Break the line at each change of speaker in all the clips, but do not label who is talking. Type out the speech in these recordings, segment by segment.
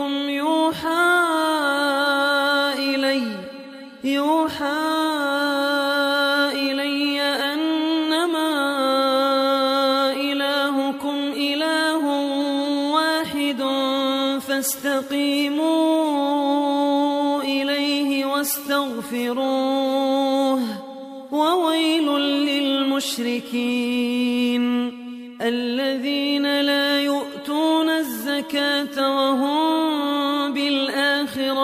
مثلكم يوحى إلي يوحى إلي أنما إلهكم إله واحد فاستقيموا إليه واستغفروه وويل للمشركين.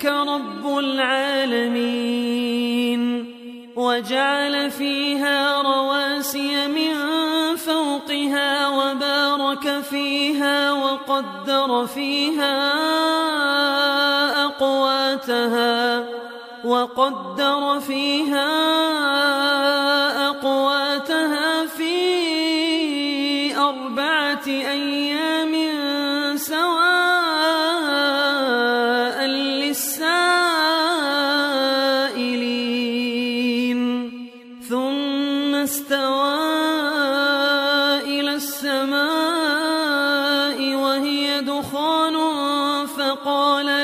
ذلك رب العالمين وجعل فيها رواسي من فوقها وبارك فيها وقدر فيها أقواتها وقدر فيها أقواتها في أربعة أيام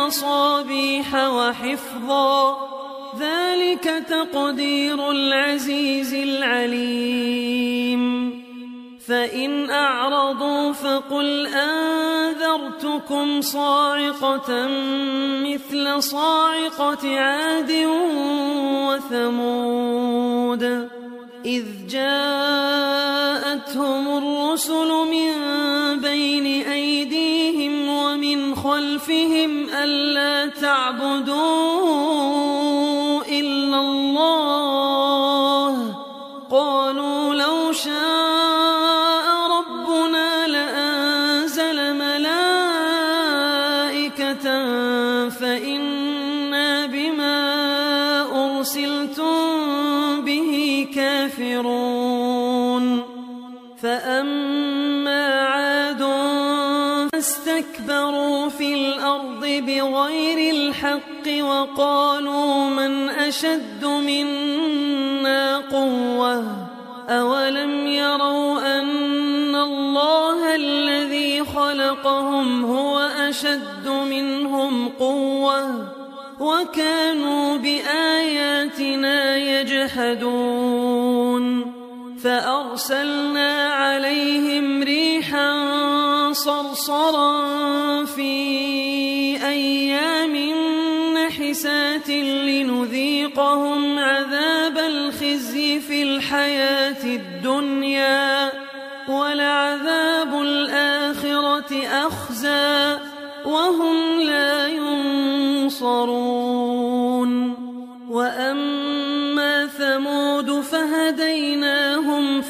بمصابيح وحفظا. ذلك تقدير العزيز العليم. فإن أعرضوا فقل أنذرتكم صاعقة مثل صاعقة عاد وثمود. إذ جاءتهم الرسل من بين أيديهم خلفهم ألا تعبدوا إلا الله. وقالوا من أشد منا قوة؟ أولم يروا أن الله الذي خلقهم هو أشد منهم قوة؟ وكانوا بآياتنا يجحدون. فأرسلنا عليهم ريحا صرصرا في لنذيقهم عذاب الخزي في الحياة الدنيا ولعذاب الآخرة أخزى وهم لا ينصرون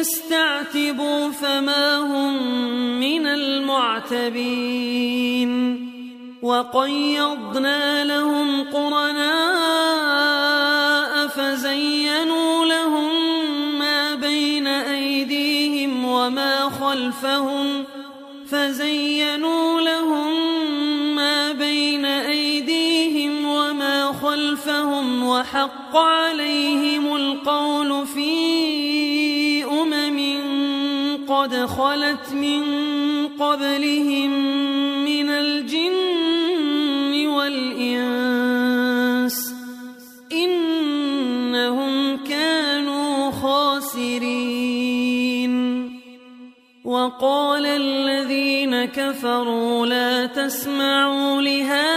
يستعتبوا فما هم من المعتبين. وقيضنا لهم قرناء فزينوا لهم ما بين أيديهم وما خلفهم فزينوا لهم ما بين أيديهم وما خلفهم وحق عليهم القول في أمم قد خلت من قبلهم من الجن والإنس إنهم كانوا خاسرين. وقال الذين كفروا لا تسمعوا لهذا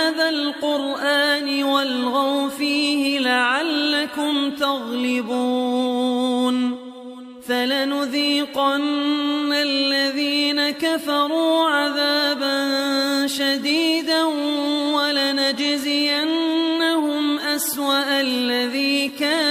كفروا عذابا شديدا ولنجزينهم أسوأ الذي كانوا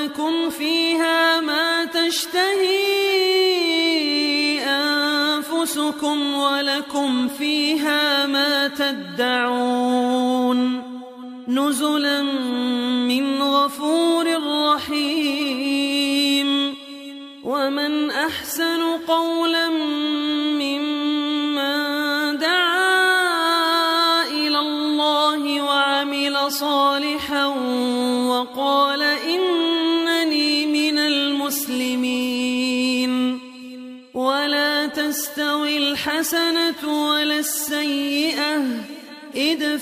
ولكم فيها ما تشتهي أنفسكم ولكم فيها ما تدعون نزلا من غفور رحيم ومن أحسن قولا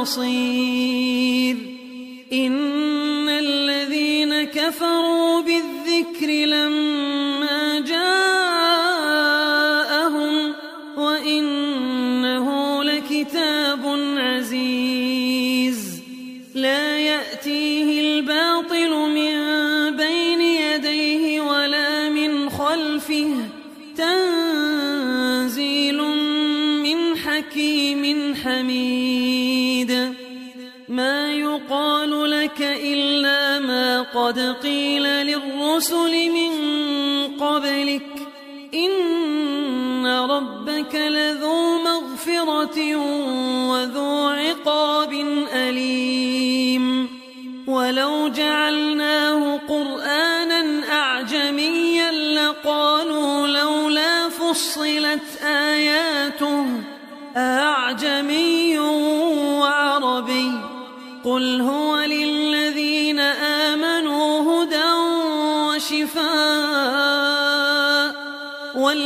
بصير. إن الذين كفروا بالذكر لما ما قد قيل للرسل من قبلك إن ربك لذو مغفرة وذو عقاب أليم. ولو جعلناه قرآنا أعجميا لقالوا لولا فصلت آياته أعجمي وعربي. قل هو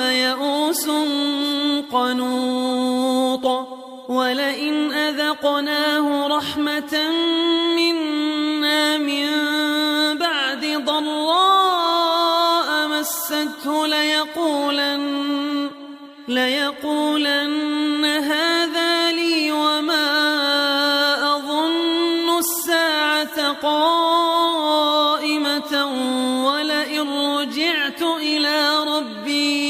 فيئوس قنوط ولئن أذقناه رحمة منا من بعد ضراء مسته ليقولن ليقولن هذا لي وما أظن الساعة قائمة ولئن رجعت إلى ربي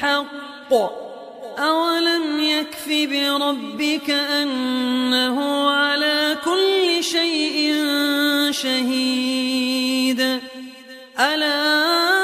الحق؟ أولم يكف بربك أنه على كل شيء شهيد؟ ألا